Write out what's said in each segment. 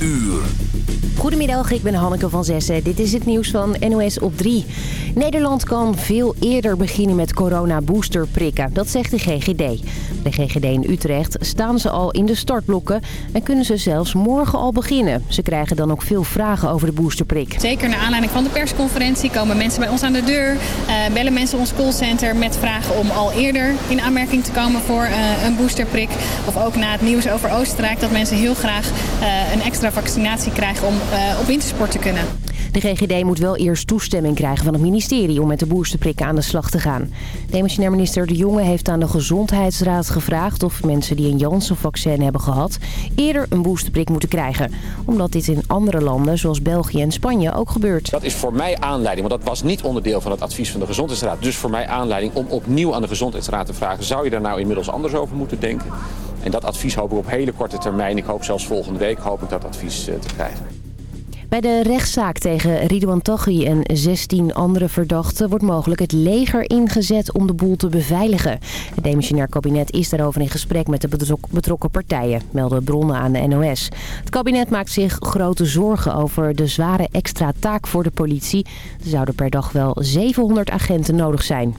uur. Goedemiddag, ik ben Hanneke van Zessen. Dit is het nieuws van NOS op 3. Nederland kan veel eerder beginnen met corona-boosterprikken. Dat zegt de GGD. De GGD in Utrecht staan ze al in de startblokken... en kunnen ze zelfs morgen al beginnen. Ze krijgen dan ook veel vragen over de boosterprik. Zeker naar aanleiding van de persconferentie komen mensen bij ons aan de deur... Uh, bellen mensen ons callcenter met vragen om al eerder in aanmerking te komen voor uh, een boosterprik. Of ook na het nieuws over Oostenrijk dat mensen heel graag uh, een extra vaccinatie krijgen om uh, op wintersport te kunnen. De GGD moet wel eerst toestemming krijgen van het ministerie om met de boosterprikken aan de slag te gaan. Demissionair minister De Jonge heeft aan de Gezondheidsraad gevraagd of mensen die een Janssen-vaccin hebben gehad eerder een boosterprik moeten krijgen. Omdat dit in andere landen zoals België en Spanje ook gebeurt. Dat is voor mij aanleiding, want dat was niet onderdeel van het advies van de Gezondheidsraad. Dus voor mij aanleiding om opnieuw aan de Gezondheidsraad te vragen, zou je daar nou inmiddels anders over moeten denken? En dat advies hoop ik op hele korte termijn, ik hoop zelfs volgende week, hoop ik dat advies te krijgen. Bij de rechtszaak tegen Ridouan Taghi en 16 andere verdachten wordt mogelijk het leger ingezet om de boel te beveiligen. Het demissionair kabinet is daarover in gesprek met de betrokken partijen, melden bronnen aan de NOS. Het kabinet maakt zich grote zorgen over de zware extra taak voor de politie. Er zouden per dag wel 700 agenten nodig zijn.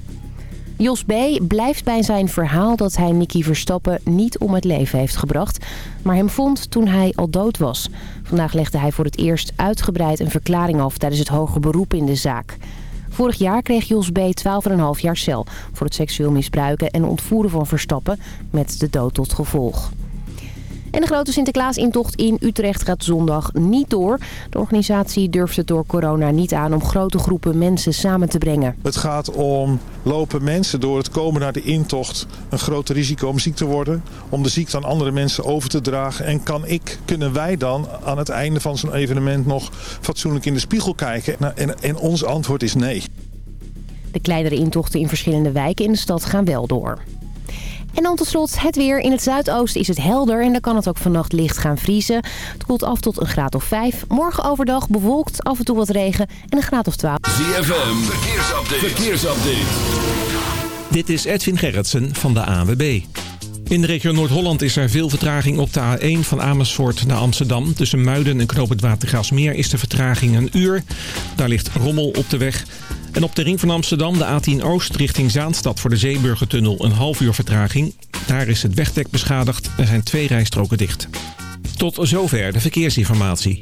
Jos B. blijft bij zijn verhaal dat hij Nicky Verstappen niet om het leven heeft gebracht, maar hem vond toen hij al dood was. Vandaag legde hij voor het eerst uitgebreid een verklaring af tijdens het hoger beroep in de zaak. Vorig jaar kreeg Jos B. 12,5 jaar cel voor het seksueel misbruiken en ontvoeren van Verstappen met de dood tot gevolg. En de grote Sinterklaasintocht in Utrecht gaat zondag niet door. De organisatie durft het door corona niet aan om grote groepen mensen samen te brengen. Het gaat om lopen mensen door het komen naar de intocht een groot risico om ziek te worden. Om de ziekte aan andere mensen over te dragen. En kan ik, kunnen wij dan aan het einde van zo'n evenement nog fatsoenlijk in de spiegel kijken? Nou, en, en ons antwoord is nee. De kleinere intochten in verschillende wijken in de stad gaan wel door. En dan tot slot het weer. In het zuidoosten is het helder en dan kan het ook vannacht licht gaan vriezen. Het koelt af tot een graad of 5. Morgen overdag bewolkt, af en toe wat regen en een graad of 12. ZFM, verkeersupdate. verkeersupdate. Dit is Edwin Gerritsen van de AWB. In de regio Noord-Holland is er veel vertraging op de A1 van Amersfoort naar Amsterdam. Tussen Muiden en Knoop het is de vertraging een uur. Daar ligt rommel op de weg. En op de ring van Amsterdam, de A10 Oost richting Zaanstad voor de Zeeburgertunnel een half uur vertraging. Daar is het wegdek beschadigd. Er zijn twee rijstroken dicht. Tot zover de verkeersinformatie.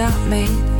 without me.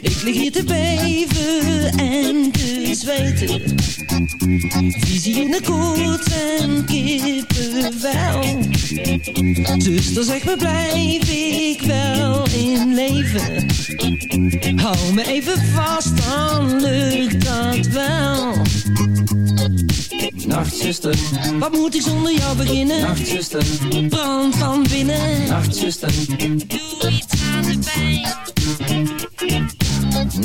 Ik lig hier te beven en te zweten. Visie in de koets en kippenvel. Zuster, zeg me, blijf ik wel in leven? Hou me even vast, dan lukt dat wel. nachtzuster, Wat moet ik zonder jou beginnen? nachtzuster, Brand van binnen. nachtzuster, Doe iets aan de pijn.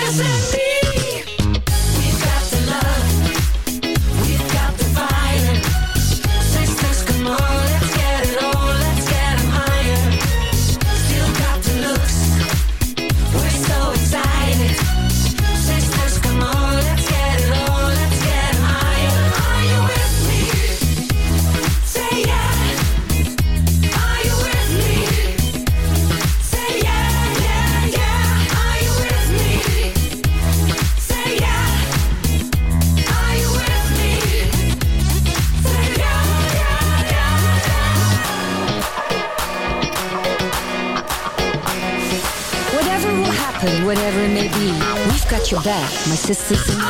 Deixa-me my sisters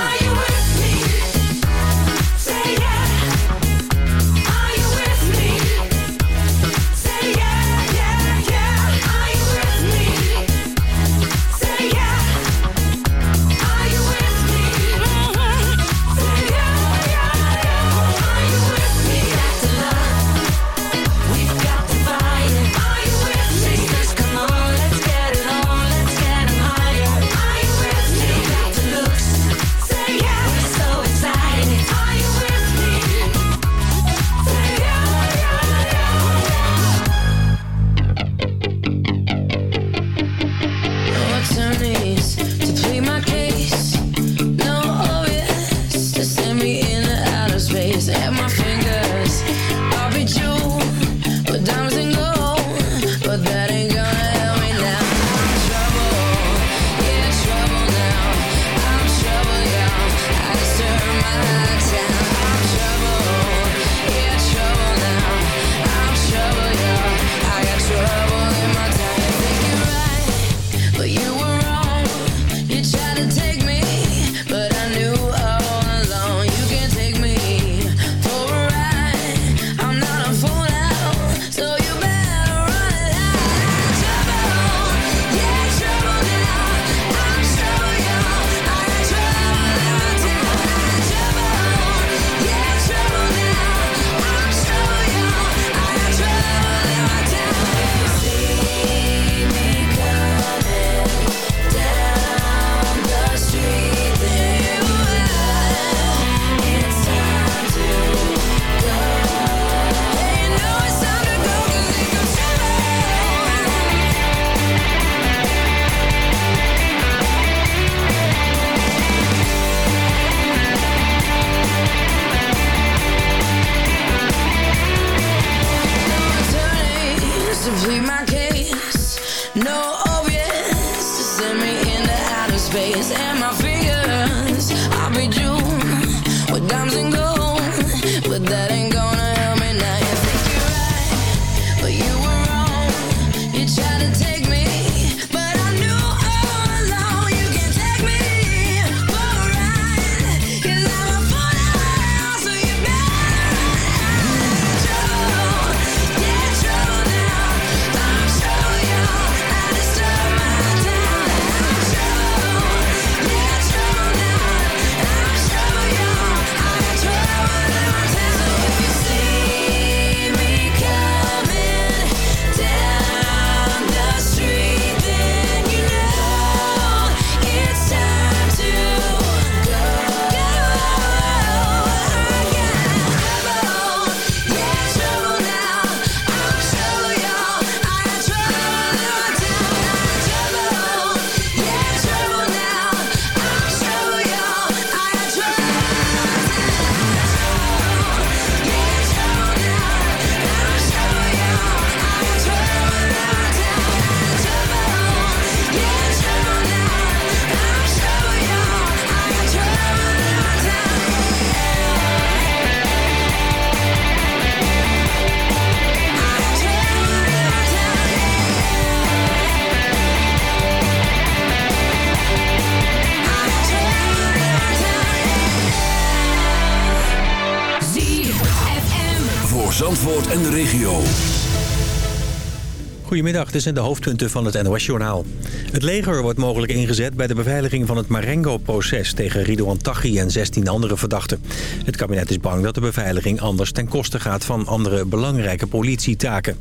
Goedemiddag, dit zijn de hoofdpunten van het NOS-journaal. Het leger wordt mogelijk ingezet bij de beveiliging van het Marengo-proces... tegen Rido Taghi en 16 andere verdachten. Het kabinet is bang dat de beveiliging anders ten koste gaat... van andere belangrijke politietaken.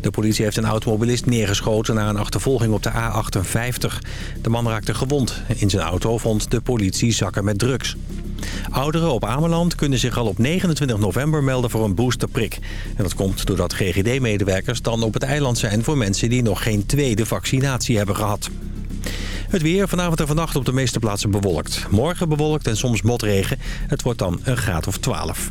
De politie heeft een automobilist neergeschoten na een achtervolging op de A58. De man raakte gewond. In zijn auto vond de politie zakken met drugs. Ouderen op Ameland kunnen zich al op 29 november melden voor een boosterprik. En dat komt doordat GGD-medewerkers dan op het eiland zijn voor mensen die nog geen tweede vaccinatie hebben gehad. Het weer vanavond en vannacht op de meeste plaatsen bewolkt. Morgen bewolkt en soms motregen. Het wordt dan een graad of 12.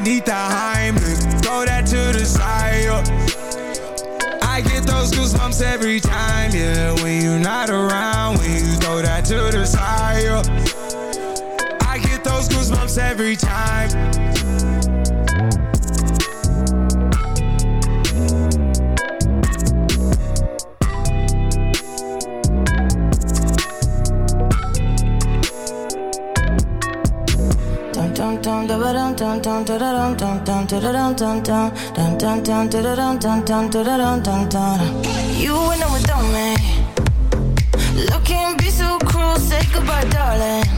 Need the Heimlich, throw that to the side. yeah. I get those goosebumps every time, yeah. When you're not around, when you throw that to the side. yeah. I get those goosebumps every time. You went on without me. Looking be so cruel. Say goodbye, darling.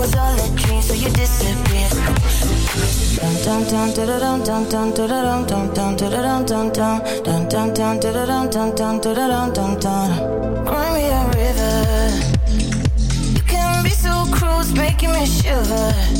was all a dream, so you disappeared. Run me a river. You can be so cruel, it's making me shiver.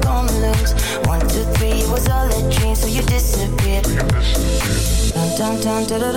lose. One, two, three, it was all a dream, so you disappeared. Dum dum dum dum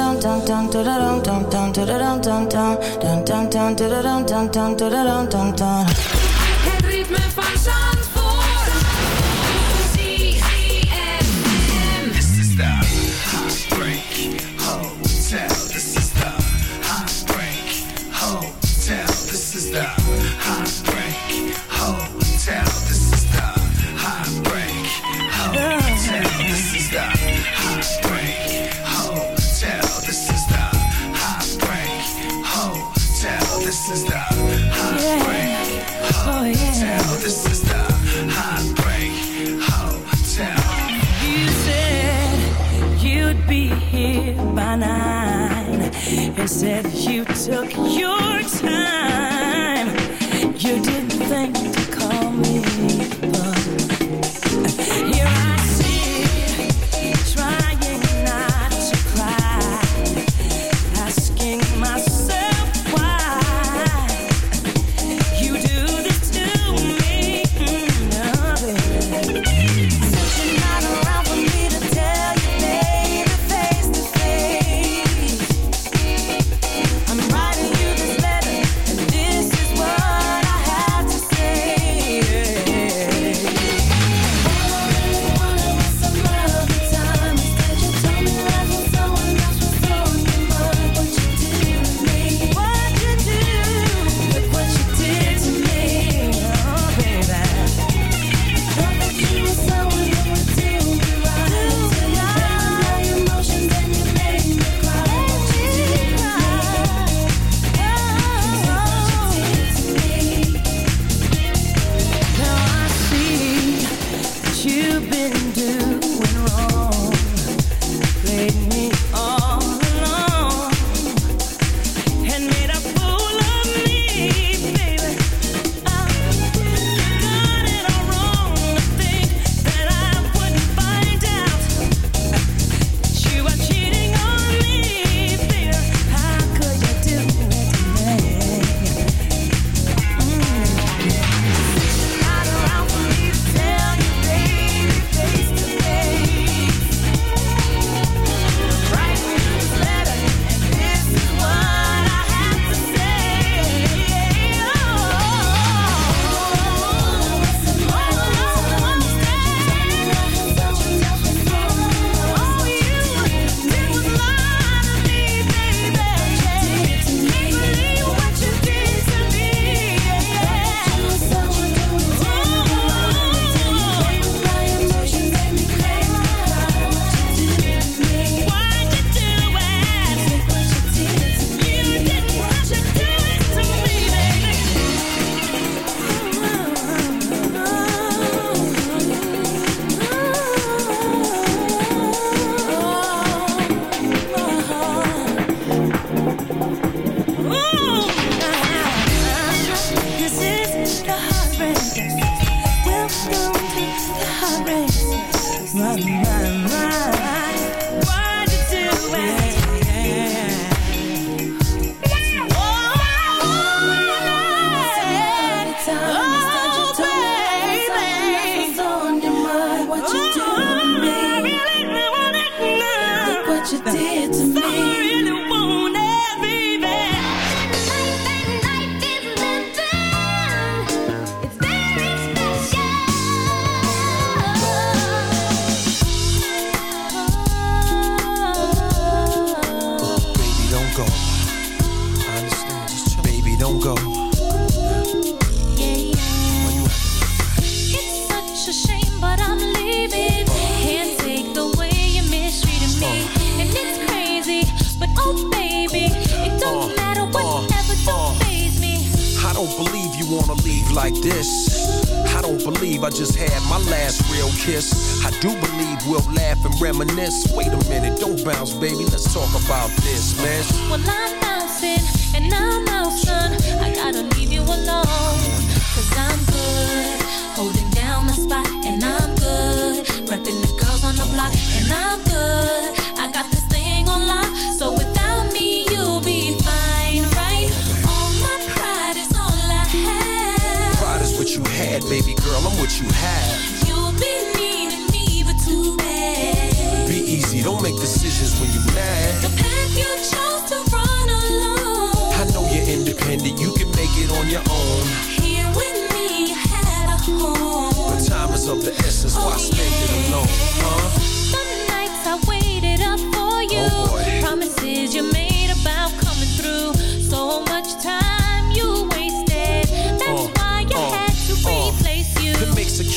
and I'm good.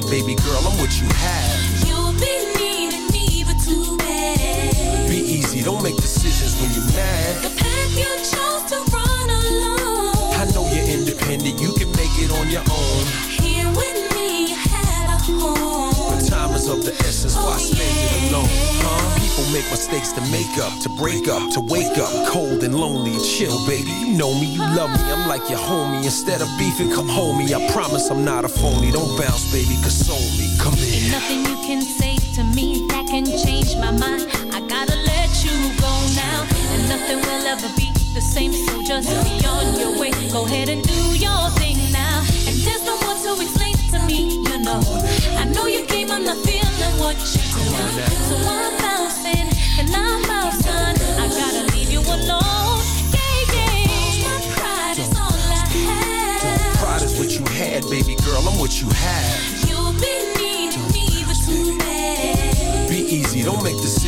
Had, baby girl, I'm what you have. You'll be needing me, but too bad. Be easy, don't make decisions when you're mad. The path you chose to run alone. I know you're independent, you can make it on your own. Here with me, you had a home. But time is of the essence, why oh, spend it alone, huh? People make mistakes to make up, to break up, to wake up, cold and lonely. Chill, baby, you know me, you love me, I'm like your homie. Instead of beefing, come home me. I promise I'm not a phony. Don't bounce, baby, just be on your way. Go ahead and do your thing now. And there's no more to explain to me, you know. I know you came, I'm not feeling what you do. So I'm bouncing and I'm out, son. I gotta leave you alone. Yeah, yeah. My pride is all I have. Pride is what you had, baby girl, I'm what you have. You'll be needing me, but too bad. Be easy, don't make decisions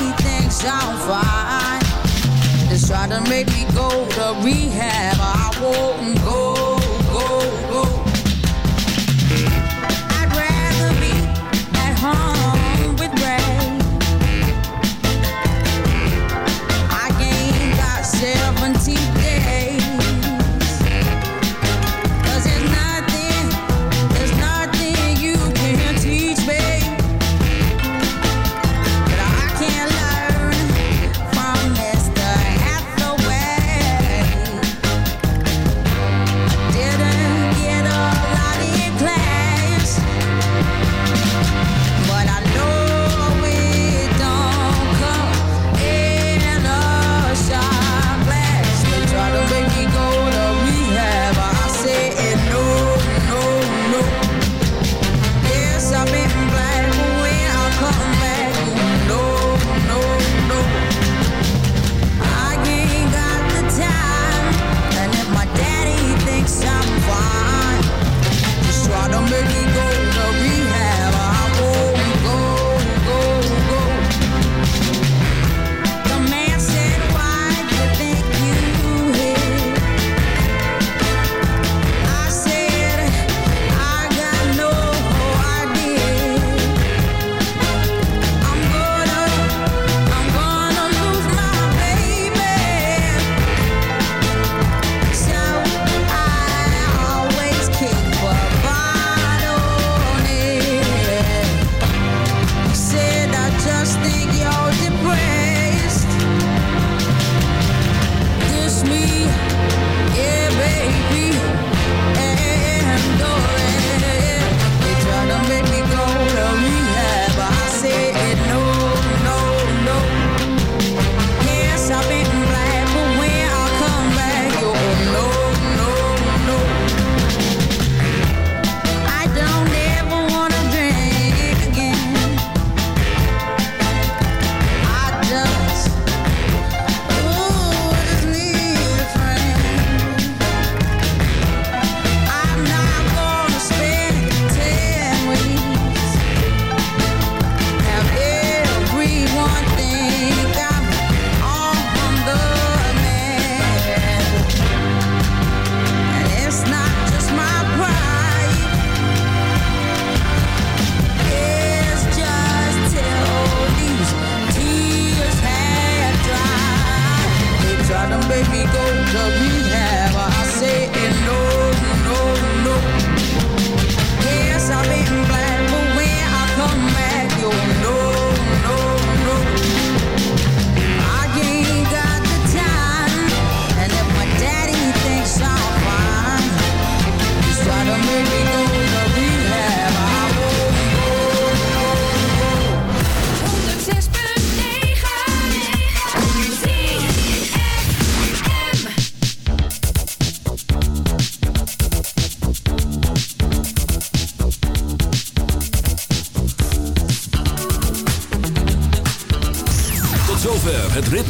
He thinks I'm fine. Just try to make me go to rehab. I won't go.